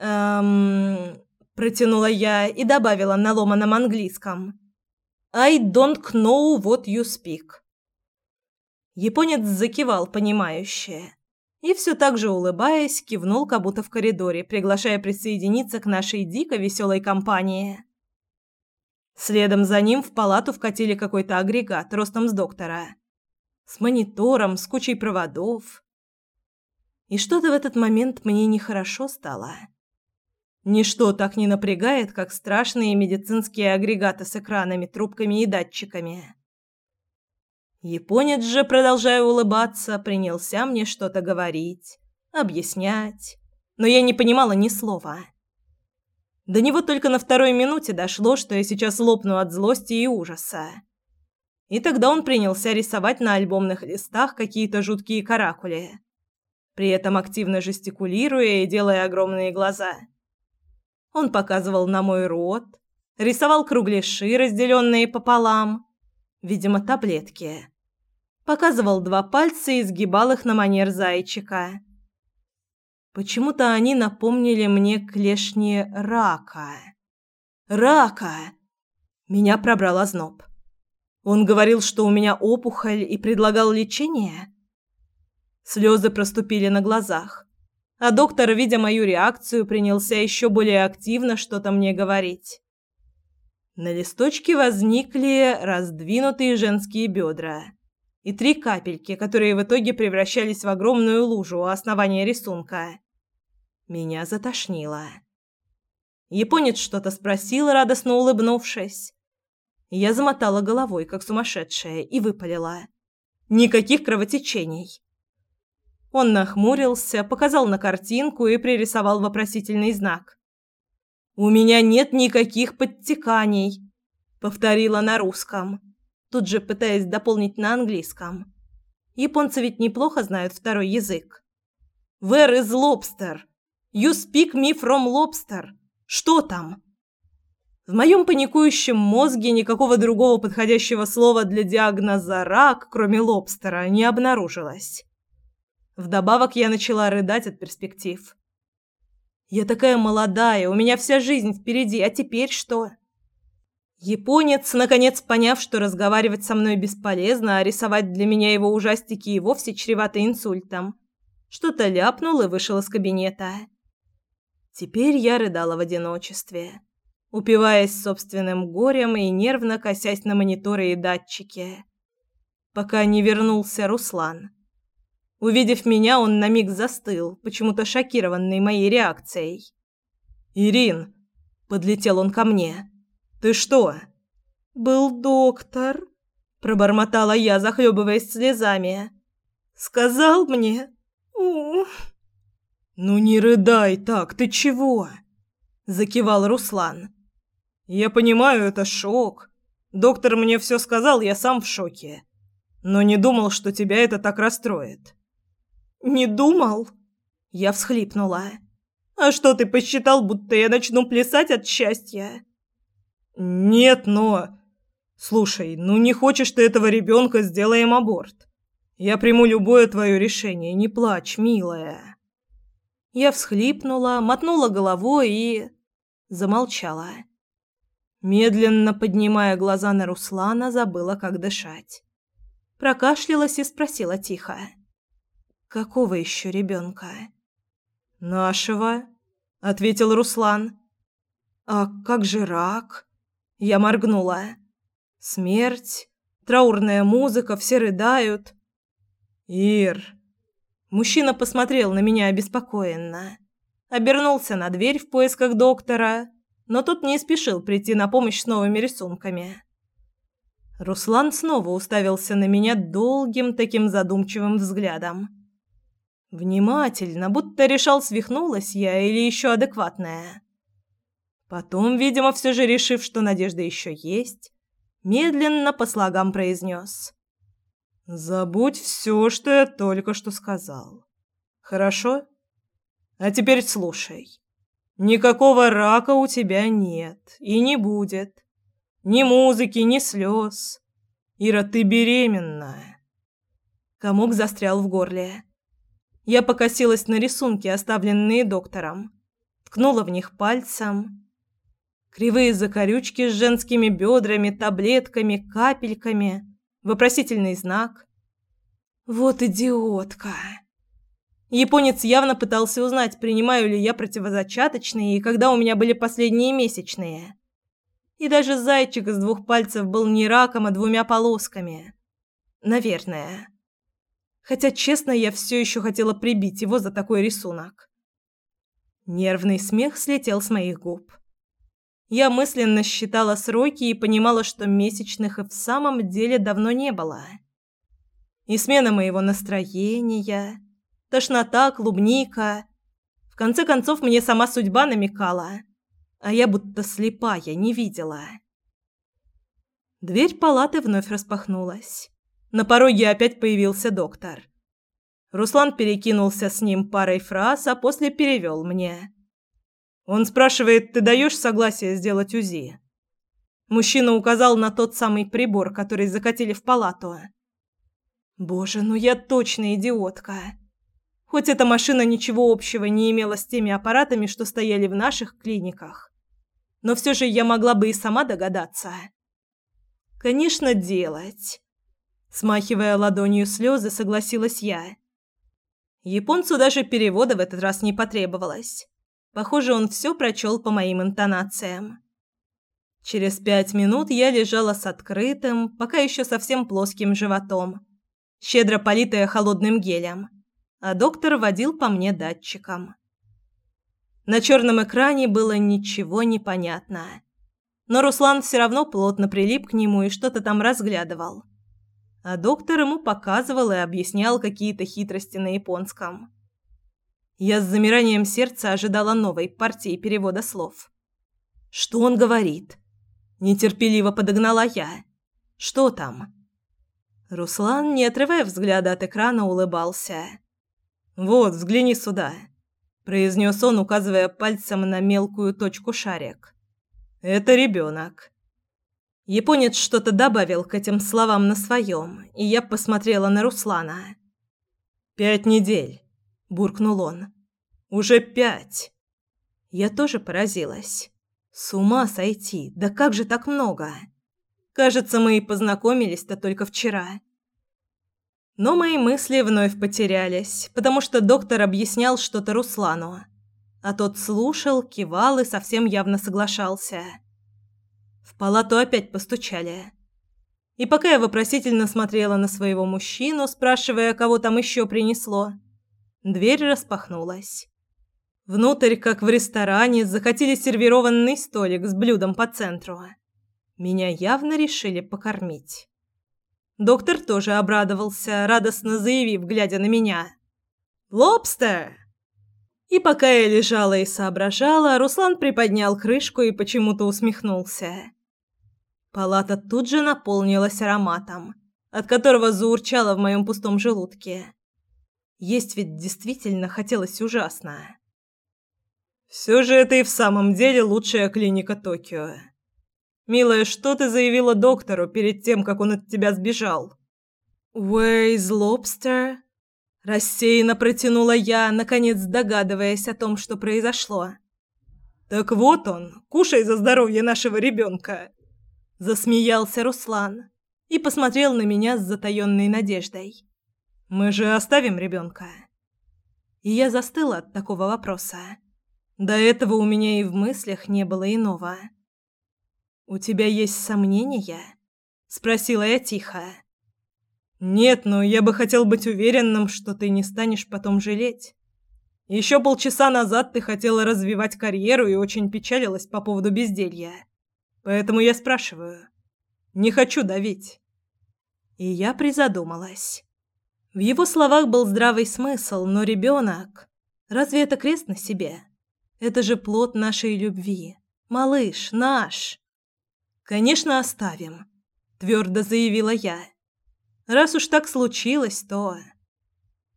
«Эм...» – протянула я и добавила на ломаном английском. «I don't know what you speak». Японец закивал, понимающе. И все так же улыбаясь, кивнул как будто в коридоре, приглашая присоединиться к нашей дико веселой компании. Следом за ним в палату вкатили какой-то агрегат ростом с доктора. С монитором, с кучей проводов. И что-то в этот момент мне нехорошо стало. Ничто так не напрягает, как страшные медицинские агрегаты с экранами, трубками и датчиками. Японец же, продолжая улыбаться, принялся мне что-то говорить, объяснять, но я не понимала ни слова. До него только на второй минуте дошло, что я сейчас лопну от злости и ужаса. И тогда он принялся рисовать на альбомных листах какие-то жуткие каракули, при этом активно жестикулируя и делая огромные глаза. Он показывал на мой рот, рисовал кругляши, разделенные пополам, видимо, таблетки показывал два пальца и сгибал их на манер зайчика. Почему-то они напомнили мне клешни рака. Рака! Меня пробрал озноб. Он говорил, что у меня опухоль и предлагал лечение. Слезы проступили на глазах, а доктор, видя мою реакцию, принялся еще более активно что-то мне говорить. На листочке возникли раздвинутые женские бедра и три капельки, которые в итоге превращались в огромную лужу у основания рисунка. Меня затошнило. Японец что-то спросил, радостно улыбнувшись. Я замотала головой, как сумасшедшая, и выпалила. Никаких кровотечений. Он нахмурился, показал на картинку и пририсовал вопросительный знак. «У меня нет никаких подтеканий», — повторила на русском тут же пытаясь дополнить на английском. Японцы ведь неплохо знают второй язык. Where is lobster? You speak me from lobster. Что там? В моем паникующем мозге никакого другого подходящего слова для диагноза рак, кроме лобстера, не обнаружилось. Вдобавок я начала рыдать от перспектив. Я такая молодая, у меня вся жизнь впереди, а теперь что? Японец, наконец поняв, что разговаривать со мной бесполезно, а рисовать для меня его ужастики и вовсе чревато инсультом, что-то ляпнул и вышел из кабинета. Теперь я рыдала в одиночестве, упиваясь собственным горем и нервно косясь на мониторы и датчики, пока не вернулся Руслан. Увидев меня, он на миг застыл, почему-то шокированный моей реакцией. «Ирин!» – подлетел он ко мне. «Ты что?» «Был доктор», – пробормотала я, захлебываясь слезами. «Сказал мне...» У «Ну не рыдай так, ты чего?» – закивал Руслан. «Я понимаю, это шок. Доктор мне все сказал, я сам в шоке. Но не думал, что тебя это так расстроит». «Не думал?» Я всхлипнула. «А что, ты посчитал, будто я начну плясать от счастья?» «Нет, но...» «Слушай, ну не хочешь ты этого ребенка, сделаем аборт. Я приму любое твое решение, не плачь, милая». Я всхлипнула, мотнула головой и... замолчала. Медленно поднимая глаза на Руслана, забыла, как дышать. Прокашлялась и спросила тихо. Какого еще ребенка? Нашего, ответил Руслан. А как же рак? Я моргнула. Смерть, траурная музыка, все рыдают. Ир. Мужчина посмотрел на меня обеспокоенно. Обернулся на дверь в поисках доктора, но тот не спешил прийти на помощь с новыми рисунками. Руслан снова уставился на меня долгим таким задумчивым взглядом. Внимательно, будто решал, свихнулась я или еще адекватная. Потом, видимо, все же решив, что надежда еще есть, медленно по слогам произнес. «Забудь все, что я только что сказал. Хорошо? А теперь слушай. Никакого рака у тебя нет и не будет. Ни музыки, ни слез. Ира, ты беременная». Комок застрял в горле. Я покосилась на рисунки, оставленные доктором. Ткнула в них пальцем. Кривые закорючки с женскими бедрами, таблетками, капельками, вопросительный знак. Вот идиотка. Японец явно пытался узнать, принимаю ли я противозачаточные и когда у меня были последние месячные. И даже зайчик из двух пальцев был не раком, а двумя полосками. Наверное хотя, честно, я все еще хотела прибить его за такой рисунок. Нервный смех слетел с моих губ. Я мысленно считала сроки и понимала, что месячных и в самом деле давно не было. И смена моего настроения, тошнота, клубника. В конце концов, мне сама судьба намекала, а я будто слепая, не видела. Дверь палаты вновь распахнулась. На пороге опять появился доктор. Руслан перекинулся с ним парой фраз, а после перевел мне. Он спрашивает, ты даешь согласие сделать УЗИ? Мужчина указал на тот самый прибор, который закатили в палату. Боже, ну я точно идиотка. Хоть эта машина ничего общего не имела с теми аппаратами, что стояли в наших клиниках. Но все же я могла бы и сама догадаться. Конечно, делать. Смахивая ладонью слезы, согласилась я. Японцу даже перевода в этот раз не потребовалось. Похоже, он все прочел по моим интонациям. Через пять минут я лежала с открытым, пока еще совсем плоским животом, щедро политая холодным гелем, а доктор водил по мне датчиком. На черном экране было ничего не. Но Руслан все равно плотно прилип к нему и что-то там разглядывал а доктор ему показывал и объяснял какие-то хитрости на японском. Я с замиранием сердца ожидала новой партии перевода слов. «Что он говорит?» Нетерпеливо подогнала я. «Что там?» Руслан, не отрывая взгляда от экрана, улыбался. «Вот, взгляни сюда», – произнес он, указывая пальцем на мелкую точку шарик. «Это ребенок. Японец что-то добавил к этим словам на своем, и я посмотрела на Руслана. «Пять недель», – буркнул он. «Уже пять». Я тоже поразилась. С ума сойти, да как же так много? Кажется, мы и познакомились-то только вчера. Но мои мысли вновь потерялись, потому что доктор объяснял что-то Руслану. А тот слушал, кивал и совсем явно соглашался. В палату опять постучали. И пока я вопросительно смотрела на своего мужчину, спрашивая, кого там еще принесло, дверь распахнулась. Внутрь, как в ресторане, захотели сервированный столик с блюдом по центру. Меня явно решили покормить. Доктор тоже обрадовался, радостно заявив, глядя на меня. «Лобстер!» И пока я лежала и соображала, Руслан приподнял крышку и почему-то усмехнулся. Палата тут же наполнилась ароматом, от которого заурчало в моем пустом желудке. Есть ведь действительно хотелось ужасно. Все же это и в самом деле лучшая клиника Токио. Милая, что ты заявила доктору перед тем, как он от тебя сбежал? Where is lobster? Рассеянно протянула я, наконец догадываясь о том, что произошло. Так вот он, кушай за здоровье нашего ребенка. Засмеялся Руслан и посмотрел на меня с затаённой надеждой. Мы же оставим ребенка. И я застыла от такого вопроса. До этого у меня и в мыслях не было иного. «У тебя есть сомнения?» – спросила я тихо. «Нет, но я бы хотел быть уверенным, что ты не станешь потом жалеть. Еще полчаса назад ты хотела развивать карьеру и очень печалилась по поводу безделья. Поэтому я спрашиваю. Не хочу давить». И я призадумалась. В его словах был здравый смысл, но ребенок... Разве это крест на себе? Это же плод нашей любви. Малыш, наш. Конечно, оставим, твердо заявила я. Раз уж так случилось, то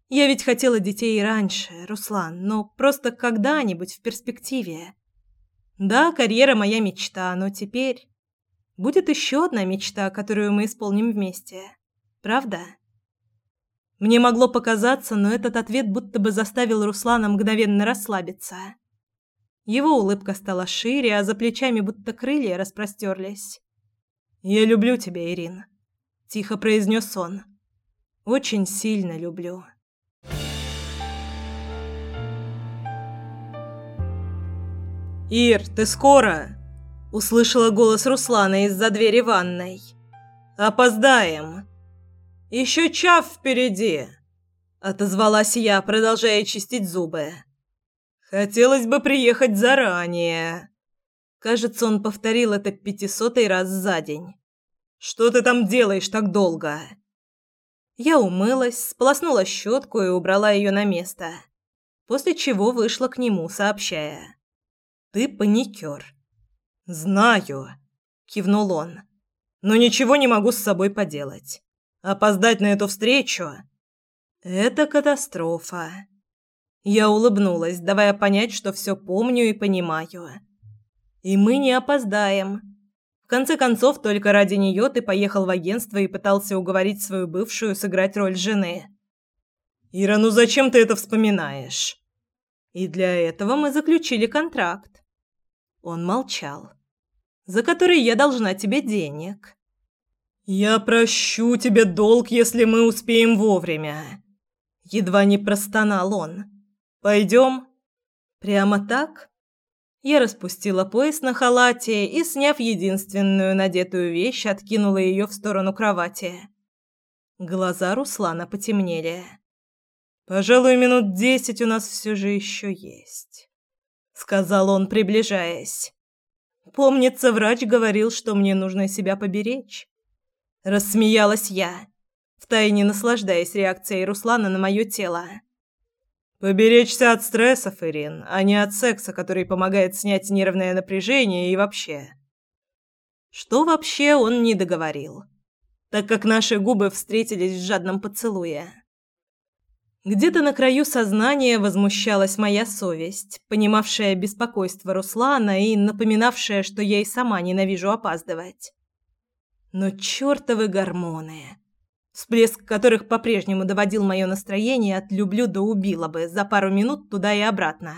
Я ведь хотела детей и раньше, Руслан, но просто когда-нибудь в перспективе. Да, карьера моя мечта, но теперь будет еще одна мечта, которую мы исполним вместе. Правда? Мне могло показаться, но этот ответ будто бы заставил Руслана мгновенно расслабиться. Его улыбка стала шире, а за плечами будто крылья распростерлись. «Я люблю тебя, Ирина», — тихо произнес он. «Очень сильно люблю». «Ир, ты скоро?» — услышала голос Руслана из-за двери ванной. «Опоздаем!» «Еще чав впереди!» — отозвалась я, продолжая чистить зубы. Хотелось бы приехать заранее. Кажется, он повторил это пятисотый раз за день. Что ты там делаешь так долго? Я умылась, сполоснула щетку и убрала ее на место. После чего вышла к нему, сообщая: "Ты паникер». "Знаю", кивнул он. "Но ничего не могу с собой поделать. Опоздать на эту встречу это катастрофа". Я улыбнулась, давая понять, что все помню и понимаю. И мы не опоздаем. В конце концов, только ради нее ты поехал в агентство и пытался уговорить свою бывшую сыграть роль жены. Ира, ну зачем ты это вспоминаешь? И для этого мы заключили контракт. Он молчал. За который я должна тебе денег. Я прощу тебе долг, если мы успеем вовремя. Едва не простонал он. Пойдем?» «Прямо так?» Я распустила пояс на халате и, сняв единственную надетую вещь, откинула ее в сторону кровати. Глаза Руслана потемнели. «Пожалуй, минут десять у нас все же еще есть», — сказал он, приближаясь. «Помнится, врач говорил, что мне нужно себя поберечь». Рассмеялась я, втайне наслаждаясь реакцией Руслана на мое тело. Поберечься от стрессов, Ирин, а не от секса, который помогает снять нервное напряжение и вообще. Что вообще он не договорил, так как наши губы встретились в жадном поцелуе. Где-то на краю сознания возмущалась моя совесть, понимавшая беспокойство Руслана и напоминавшая, что я и сама ненавижу опаздывать. Но чёртовы гормоны всплеск которых по-прежнему доводил мое настроение от «люблю» до «убила бы» за пару минут туда и обратно.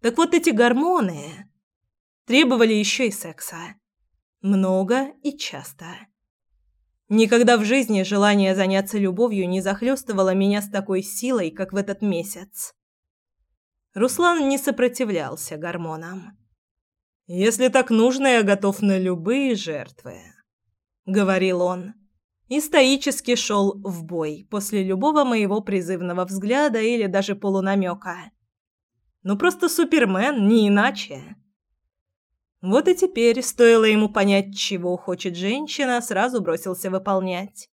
Так вот эти гормоны требовали еще и секса. Много и часто. Никогда в жизни желание заняться любовью не захлестывало меня с такой силой, как в этот месяц. Руслан не сопротивлялся гормонам. «Если так нужно, я готов на любые жертвы», — говорил он. И стоически шел в бой после любого моего призывного взгляда или даже полунамека. Ну просто супермен, не иначе. Вот и теперь, стоило ему понять, чего хочет женщина, сразу бросился выполнять.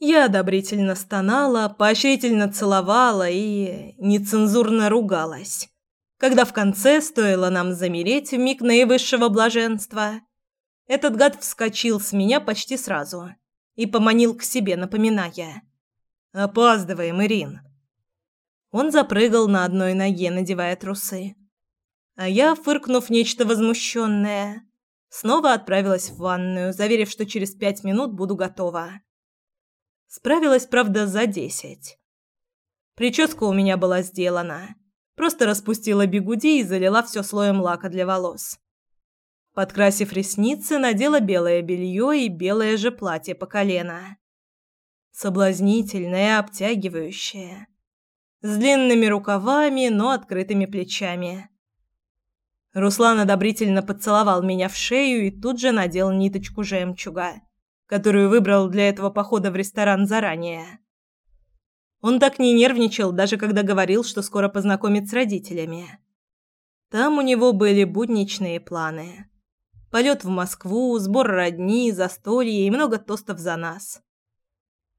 Я одобрительно стонала, поощрительно целовала и нецензурно ругалась. Когда в конце стоило нам замереть в миг наивысшего блаженства, этот гад вскочил с меня почти сразу и поманил к себе, напоминая. «Опаздываем, Ирин». Он запрыгал на одной ноге, надевая трусы. А я, фыркнув нечто возмущенное, снова отправилась в ванную, заверив, что через пять минут буду готова. Справилась, правда, за десять. Прическа у меня была сделана. Просто распустила бигуди и залила все слоем лака для волос. Подкрасив ресницы, надела белое белье и белое же платье по колено. Соблазнительное, обтягивающее. С длинными рукавами, но открытыми плечами. Руслан одобрительно поцеловал меня в шею и тут же надел ниточку жемчуга, которую выбрал для этого похода в ресторан заранее. Он так не нервничал, даже когда говорил, что скоро познакомит с родителями. Там у него были будничные планы. Полет в Москву, сбор родни, застолье и много тостов за нас.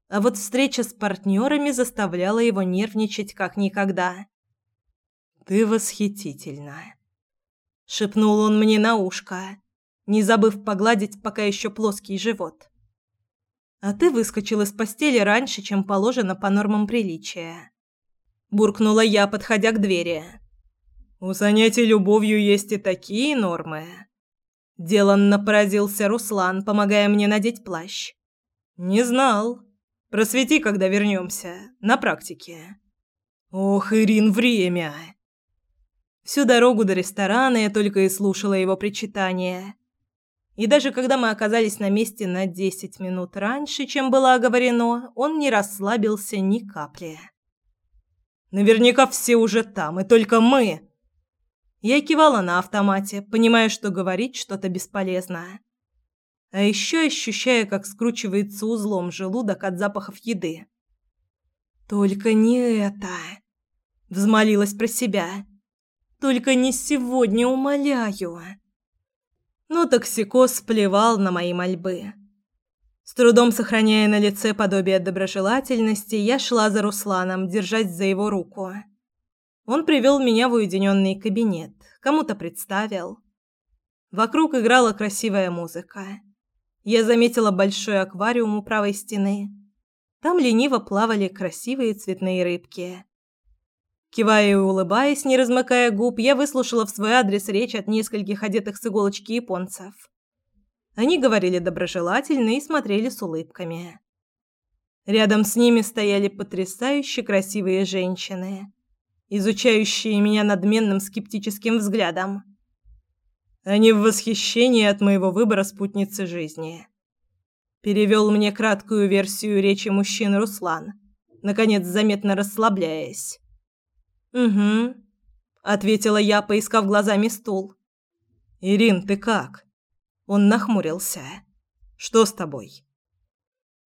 А вот встреча с партнерами заставляла его нервничать как никогда. «Ты восхитительная шепнул он мне на ушко, не забыв погладить пока еще плоский живот. А ты выскочил из постели раньше, чем положено по нормам приличия. Буркнула я, подходя к двери. У занятий любовью есть и такие нормы. Деланно поразился Руслан, помогая мне надеть плащ. Не знал. Просвети, когда вернемся. На практике. Ох, Ирин, время. Всю дорогу до ресторана я только и слушала его причитания. И даже когда мы оказались на месте на десять минут раньше, чем было оговорено, он не расслабился ни капли. Наверняка все уже там, и только мы. Я кивала на автомате, понимая, что говорить что-то бесполезно. А еще ощущая, как скручивается узлом желудок от запахов еды. «Только не это!» — взмолилась про себя. Только не сегодня, умоляю. Но токсикоз плевал на мои мольбы. С трудом сохраняя на лице подобие доброжелательности, я шла за Русланом, держась за его руку. Он привел меня в уединенный кабинет, кому-то представил. Вокруг играла красивая музыка. Я заметила большой аквариум у правой стены. Там лениво плавали красивые цветные рыбки. Кивая и улыбаясь, не размыкая губ, я выслушала в свой адрес речь от нескольких одетых с иголочки японцев. Они говорили доброжелательно и смотрели с улыбками. Рядом с ними стояли потрясающе красивые женщины, изучающие меня надменным скептическим взглядом. Они в восхищении от моего выбора спутницы жизни. Перевел мне краткую версию речи мужчин Руслан, наконец заметно расслабляясь. «Угу», — ответила я, поискав глазами стул. «Ирин, ты как?» Он нахмурился. «Что с тобой?»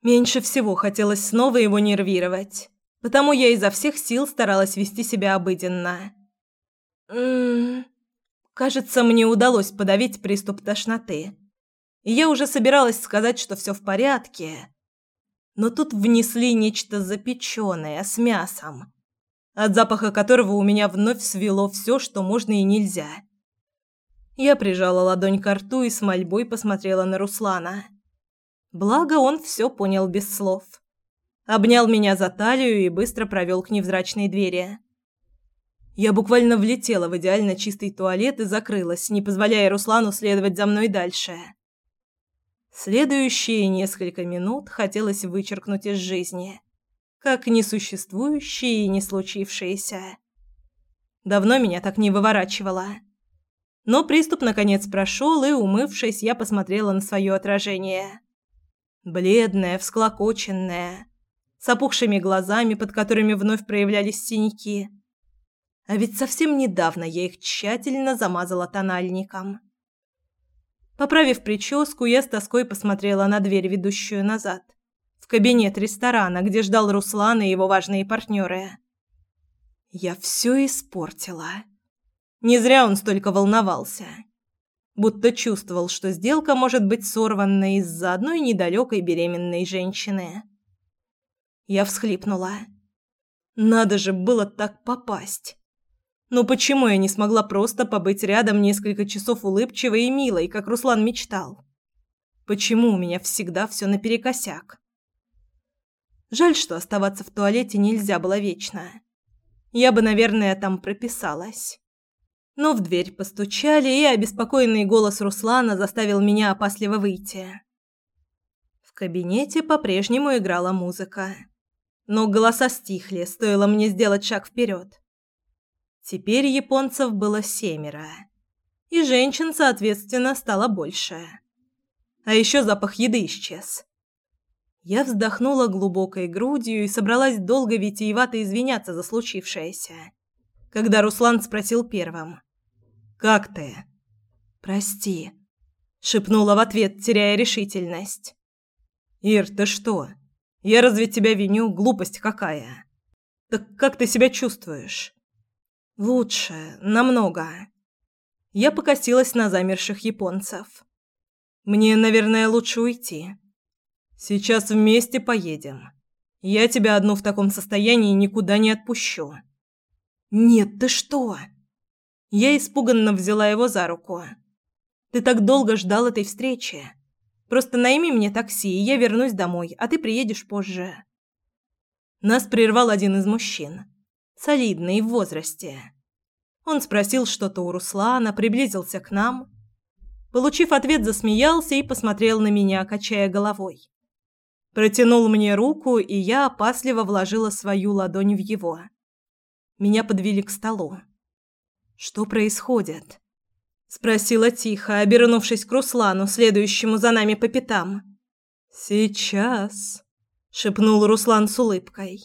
Меньше всего хотелось снова его нервировать, потому я изо всех сил старалась вести себя обыденно. «М-м-м...» Кажется, мне удалось подавить приступ тошноты. И я уже собиралась сказать, что все в порядке. Но тут внесли нечто запеченное с мясом от запаха которого у меня вновь свело все, что можно и нельзя. Я прижала ладонь к рту и с мольбой посмотрела на Руслана. Благо он все понял без слов. Обнял меня за талию и быстро провел к невзрачной двери. Я буквально влетела в идеально чистый туалет и закрылась, не позволяя Руслану следовать за мной дальше. Следующие несколько минут хотелось вычеркнуть из жизни – как несуществующее и не случившееся. Давно меня так не выворачивало. Но приступ наконец прошел, и, умывшись, я посмотрела на свое отражение. Бледная, всклокоченная, с опухшими глазами, под которыми вновь проявлялись синяки. А ведь совсем недавно я их тщательно замазала тональником. Поправив прическу, я с тоской посмотрела на дверь, ведущую назад, в кабинет ресторана, где ждал Руслан и его важные партнеры. Я все испортила. Не зря он столько волновался. Будто чувствовал, что сделка может быть сорвана из-за одной недалекой беременной женщины. Я всхлипнула. Надо же было так попасть. Но почему я не смогла просто побыть рядом несколько часов улыбчивой и милой, как Руслан мечтал? Почему у меня всегда все наперекосяк? Жаль, что оставаться в туалете нельзя было вечно. Я бы, наверное, там прописалась. Но в дверь постучали, и обеспокоенный голос Руслана заставил меня опасливо выйти. В кабинете по-прежнему играла музыка но голоса стихли, стоило мне сделать шаг вперед. Теперь японцев было семеро, и женщин, соответственно, стало больше. А еще запах еды исчез. Я вздохнула глубокой грудью и собралась долго витиевато извиняться за случившееся, когда Руслан спросил первым: "Как ты?" "Прости", шепнула в ответ, теряя решительность. "Ир, ты что?" Я разве тебя виню? Глупость какая. Так как ты себя чувствуешь? Лучше, намного. Я покосилась на замерших японцев. Мне, наверное, лучше уйти. Сейчас вместе поедем. Я тебя одну в таком состоянии никуда не отпущу. Нет, ты что? Я испуганно взяла его за руку. Ты так долго ждал этой встречи. Просто найми мне такси, и я вернусь домой, а ты приедешь позже. Нас прервал один из мужчин, солидный в возрасте. Он спросил что-то у Руслана, приблизился к нам, получив ответ, засмеялся и посмотрел на меня, качая головой. Протянул мне руку, и я опасливо вложила свою ладонь в его. Меня подвели к столу. Что происходит? Спросила тихо, обернувшись к Руслану, следующему за нами по пятам. Сейчас, шепнул Руслан с улыбкой.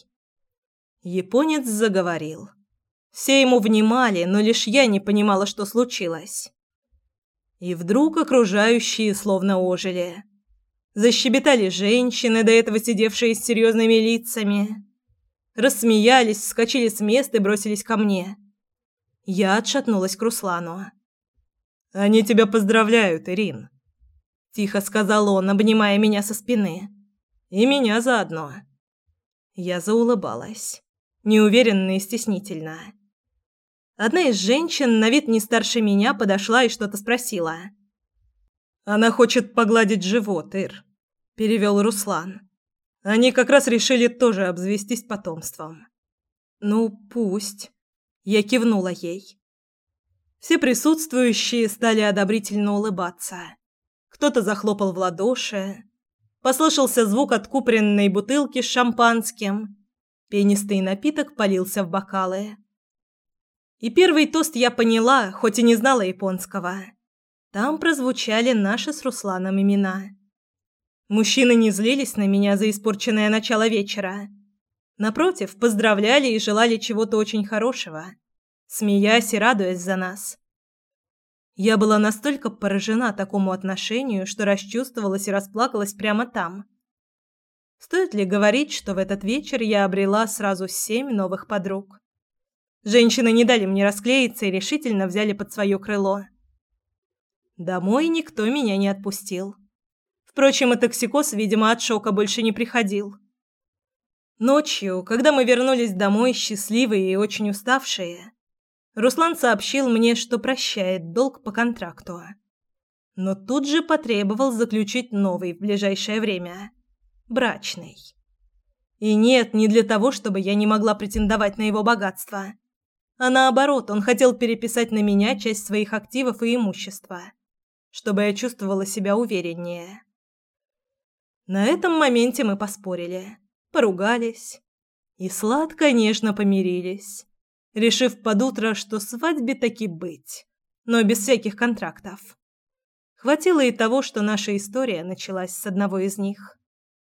Японец заговорил. Все ему внимали, но лишь я не понимала, что случилось. И вдруг окружающие словно ожили. Защебетали женщины, до этого сидевшие с серьезными лицами. Рассмеялись, вскочили с места и бросились ко мне. Я отшатнулась к Руслану. Они тебя поздравляют, Ирин, тихо сказал он, обнимая меня со спины. И меня заодно. Я заулыбалась, неуверенно и стеснительно. Одна из женщин, на вид не старше меня, подошла и что-то спросила. Она хочет погладить живот, Ир, перевел Руслан. Они как раз решили тоже обзавестись потомством. Ну, пусть. Я кивнула ей. Все присутствующие стали одобрительно улыбаться. Кто-то захлопал в ладоши. Послышался звук откупоренной бутылки с шампанским. Пенистый напиток полился в бокалы. И первый тост я поняла, хоть и не знала японского. Там прозвучали наши с Русланом имена. Мужчины не злились на меня за испорченное начало вечера. Напротив, поздравляли и желали чего-то очень хорошего смеясь и радуясь за нас. Я была настолько поражена такому отношению, что расчувствовалась и расплакалась прямо там. Стоит ли говорить, что в этот вечер я обрела сразу семь новых подруг? Женщины не дали мне расклеиться и решительно взяли под свое крыло. Домой никто меня не отпустил. Впрочем, и токсикоз, видимо, от шока больше не приходил. Ночью, когда мы вернулись домой счастливые и очень уставшие, Руслан сообщил мне, что прощает долг по контракту. Но тут же потребовал заключить новый в ближайшее время. Брачный. И нет, не для того, чтобы я не могла претендовать на его богатство. А наоборот, он хотел переписать на меня часть своих активов и имущества, чтобы я чувствовала себя увереннее. На этом моменте мы поспорили, поругались и сладко, конечно, помирились решив под утро, что свадьбе таки быть, но без всяких контрактов. Хватило и того, что наша история началась с одного из них.